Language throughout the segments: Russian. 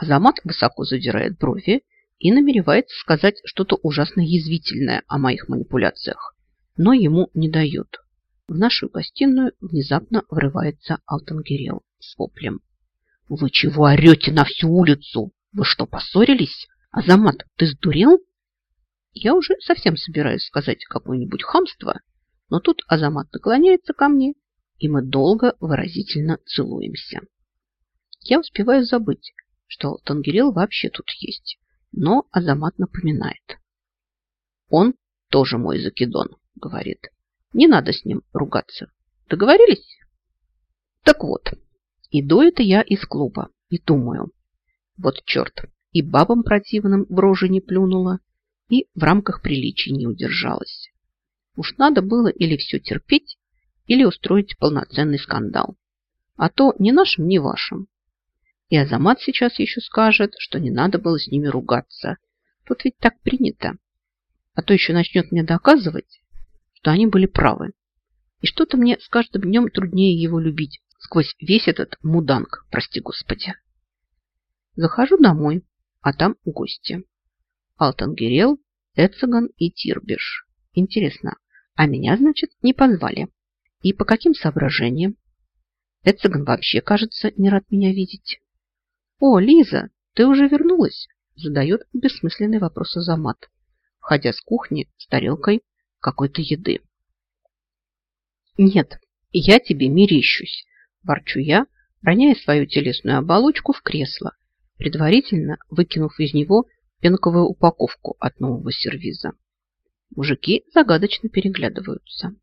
Азамат высоко задирает брови и намеревается сказать что-то ужасно язвительное о моих манипуляциях, но ему не дает. В нашу гостиную внезапно врывается Алтангирел с воплем. «Вы чего орете на всю улицу? Вы что, поссорились? Азамат, ты сдурел?» Я уже совсем собираюсь сказать какое-нибудь хамство, но тут Азамат наклоняется ко мне, и мы долго выразительно целуемся. Я успеваю забыть, что Тангирел вообще тут есть, но Азамат напоминает. Он тоже мой закидон, говорит. Не надо с ним ругаться. Договорились? Так вот, иду это я из клуба и думаю, вот черт, и бабам противным в рожи не плюнула, и в рамках приличий не удержалась. Уж надо было или все терпеть, или устроить полноценный скандал. А то ни нашим, ни вашим. И Азамат сейчас еще скажет, что не надо было с ними ругаться. Тут ведь так принято. А то еще начнет мне доказывать, что они были правы. И что-то мне с каждым днем труднее его любить сквозь весь этот муданг, прости господи. Захожу домой, а там гости. Алтангерел, Эцеган и Тирбиш. Интересно, а меня, значит, не позвали? И по каким соображениям? Эцеган вообще, кажется, не рад меня видеть. «О, Лиза, ты уже вернулась?» Задает бессмысленный вопрос Азамат, входя с кухни с тарелкой какой-то еды. «Нет, я тебе мерещусь», – ворчу я, роняя свою телесную оболочку в кресло, предварительно выкинув из него пенковую упаковку от нового сервиза. Мужики загадочно переглядываются.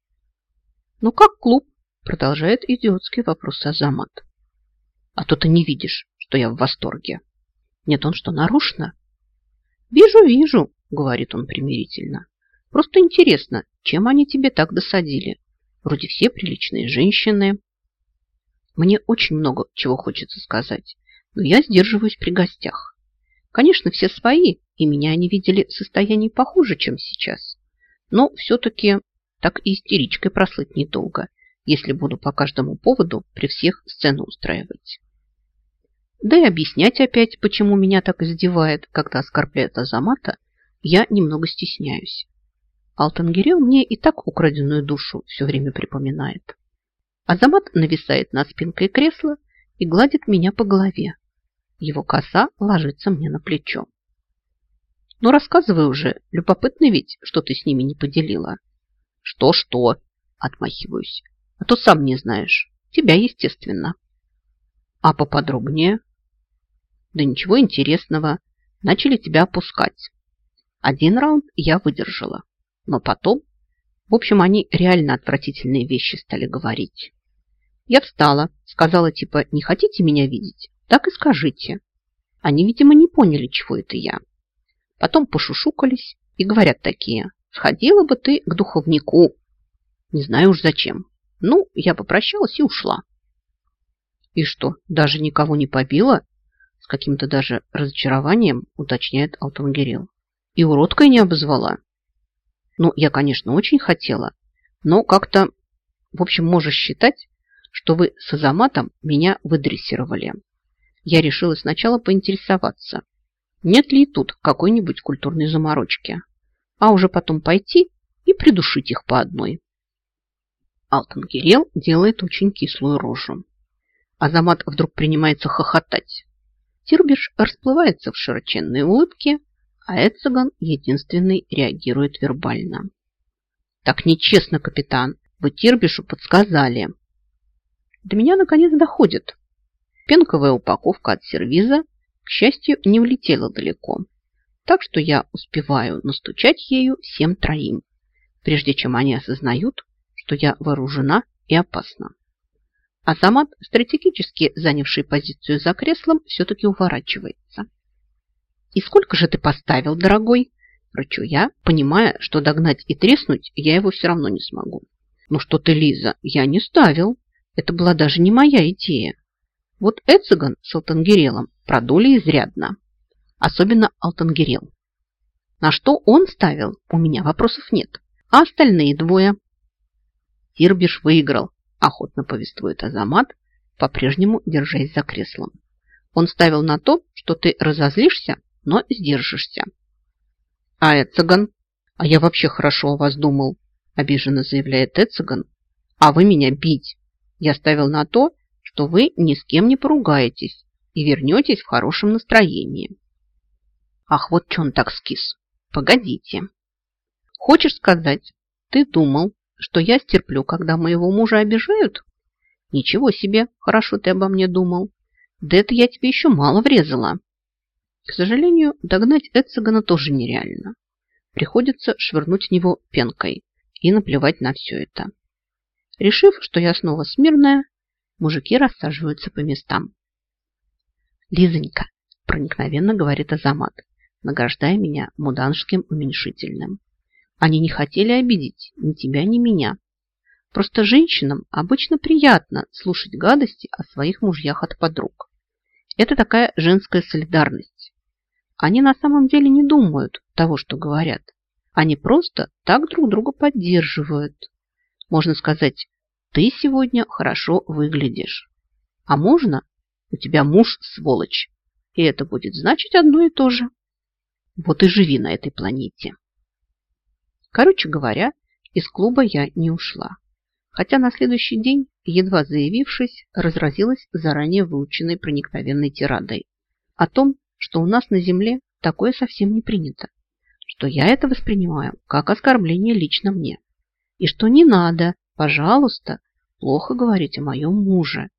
«Ну как клуб?» – продолжает идиотский вопрос Азамат. «А то ты не видишь, что я в восторге. Нет, он что, нарушно? Вижу, вижу, говорит он примирительно. Просто интересно, чем они тебе так досадили? Вроде все приличные женщины. Мне очень много чего хочется сказать, но я сдерживаюсь при гостях. Конечно, все свои, и меня они видели в состоянии похуже, чем сейчас. Но все-таки так и истеричкой прослыть недолго, если буду по каждому поводу при всех сцену устраивать. Да и объяснять опять, почему меня так издевает, когда оскорбляет Азамата, я немного стесняюсь. Алтангирел мне и так украденную душу все время припоминает. Азамат нависает на спинкой кресла и гладит меня по голове. Его коса ложится мне на плечо. Ну, рассказывай уже, любопытно ведь, что ты с ними не поделила. Что-что, отмахиваюсь, а то сам не знаешь. Тебя, естественно. А поподробнее? Да ничего интересного. Начали тебя опускать. Один раунд я выдержала. Но потом... В общем, они реально отвратительные вещи стали говорить. Я встала, сказала типа, не хотите меня видеть? Так и скажите. Они, видимо, не поняли, чего это я. Потом пошушукались и говорят такие, сходила бы ты к духовнику. Не знаю уж зачем. Ну, я попрощалась и ушла. И что, даже никого не побила? С каким-то даже разочарованием уточняет Алтангирел. И уродкой не обозвала. Ну, я, конечно, очень хотела, но как-то... В общем, можешь считать, что вы с Азаматом меня выдрессировали. Я решила сначала поинтересоваться, нет ли тут какой-нибудь культурной заморочки, а уже потом пойти и придушить их по одной. Алтангирел делает очень кислую рожу. Азамат вдруг принимается хохотать. Тирбиш расплывается в широченной улыбке, а Эцеган единственный реагирует вербально. «Так нечестно, капитан! Вы Тирбишу подсказали!» До меня наконец доходит. Пенковая упаковка от сервиза, к счастью, не улетела далеко, так что я успеваю настучать ею всем троим, прежде чем они осознают, что я вооружена и опасна. Азамат, стратегически занявший позицию за креслом, все-таки уворачивается. «И сколько же ты поставил, дорогой?» Рычу я, понимая, что догнать и треснуть я его все равно не смогу. «Ну что ты, Лиза, я не ставил. Это была даже не моя идея. Вот Эциган с Алтангерелом продули изрядно. Особенно Алтангерел. На что он ставил, у меня вопросов нет. А остальные двое?» Тирбиш выиграл, охотно повествует Азамат, по-прежнему держась за креслом. Он ставил на то, что ты разозлишься, но сдержишься. А Эцеган? А я вообще хорошо о вас думал, обиженно заявляет Эцеган. А вы меня бить. Я ставил на то, что вы ни с кем не поругаетесь и вернетесь в хорошем настроении. Ах, вот что он так скис. Погодите. Хочешь сказать, ты думал, что я стерплю, когда моего мужа обижают? Ничего себе, хорошо ты обо мне думал. Да это я тебе еще мало врезала. К сожалению, догнать Эцегана тоже нереально. Приходится швырнуть в него пенкой и наплевать на все это. Решив, что я снова смирная, мужики рассаживаются по местам. «Лизонька», – проникновенно говорит Азамат, награждая меня муданским уменьшительным. Они не хотели обидеть ни тебя, ни меня. Просто женщинам обычно приятно слушать гадости о своих мужьях от подруг. Это такая женская солидарность. Они на самом деле не думают того, что говорят. Они просто так друг друга поддерживают. Можно сказать, ты сегодня хорошо выглядишь. А можно, у тебя муж сволочь. И это будет значить одно и то же. Вот и живи на этой планете. Короче говоря, из клуба я не ушла. Хотя на следующий день, едва заявившись, разразилась заранее выученной проникновенной тирадой о том, что у нас на земле такое совсем не принято, что я это воспринимаю как оскорбление лично мне, и что не надо, пожалуйста, плохо говорить о моем муже,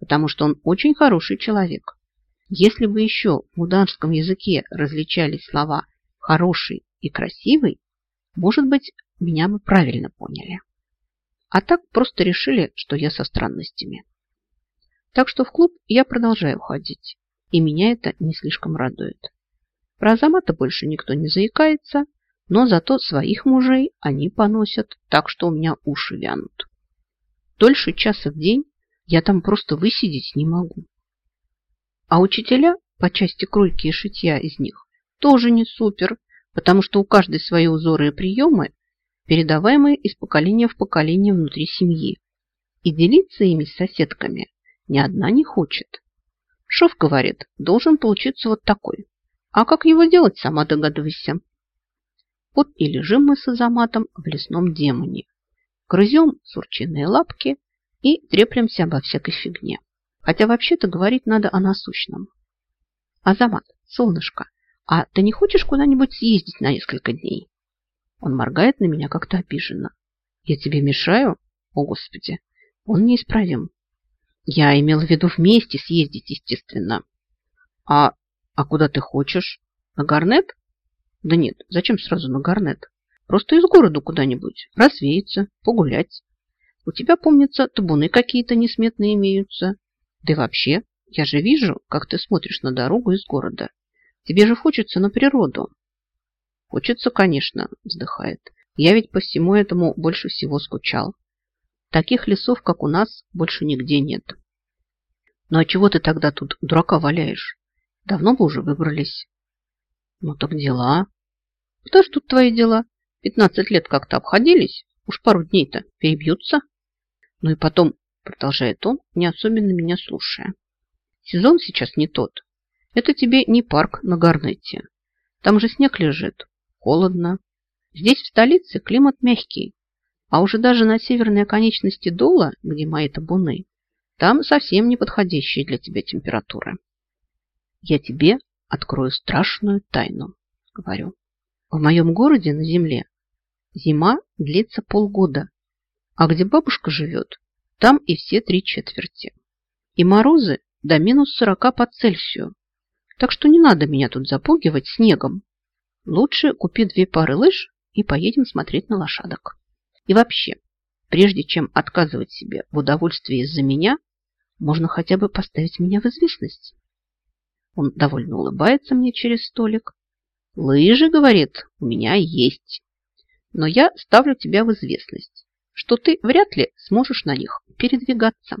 потому что он очень хороший человек. Если бы еще в муданском языке различались слова «хороший» и «красивый», может быть, меня бы правильно поняли. А так просто решили, что я со странностями. Так что в клуб я продолжаю ходить, и меня это не слишком радует. Про Азамата больше никто не заикается, но зато своих мужей они поносят, так что у меня уши вянут. Дольше часа в день я там просто высидеть не могу. А учителя по части кройки и шитья из них тоже не супер, потому что у каждой свои узоры и приемы, передаваемые из поколения в поколение внутри семьи. И делиться ими с соседками ни одна не хочет. Шов говорит, должен получиться вот такой. А как его делать, сама догадывайся. Вот и лежим мы с Азаматом в лесном демоне. Грызем сурчиные лапки и треплемся обо всякой фигне. Хотя вообще-то говорить надо о насущном. Азамат, солнышко, а ты не хочешь куда-нибудь съездить на несколько дней? Он моргает на меня как-то обиженно. Я тебе мешаю? О, Господи, он неисправим. Я имел в виду вместе съездить, естественно. А, а куда ты хочешь? На Гарнет? Да нет, зачем сразу на Гарнет? Просто из города куда-нибудь, развеяться, погулять. У тебя, помнится, табуны какие-то несметные имеются. Да и вообще, я же вижу, как ты смотришь на дорогу из города. Тебе же хочется на природу. Хочется, конечно, вздыхает. Я ведь по всему этому больше всего скучал. Таких лесов, как у нас, больше нигде нет. Ну а чего ты тогда тут дурака валяешь? Давно бы уже выбрались. Ну так дела. Что ж тут твои дела? Пятнадцать лет как-то обходились. Уж пару дней-то перебьются. Ну и потом, продолжает он, не особенно меня слушая. Сезон сейчас не тот. Это тебе не парк на Гарнете. Там же снег лежит, холодно. Здесь, в столице, климат мягкий. А уже даже на северной оконечности Дола, где мои табуны, там совсем не подходящая для тебя температура. Я тебе открою страшную тайну, говорю. В моем городе на земле зима длится полгода, а где бабушка живет, там и все три четверти. И морозы до минус сорока по Цельсию. Так что не надо меня тут запугивать снегом. Лучше купи две пары лыж и поедем смотреть на лошадок. И вообще, прежде чем отказывать себе в удовольствии из-за меня, можно хотя бы поставить меня в известность. Он довольно улыбается мне через столик. Лыжи, говорит, у меня есть. Но я ставлю тебя в известность, что ты вряд ли сможешь на них передвигаться.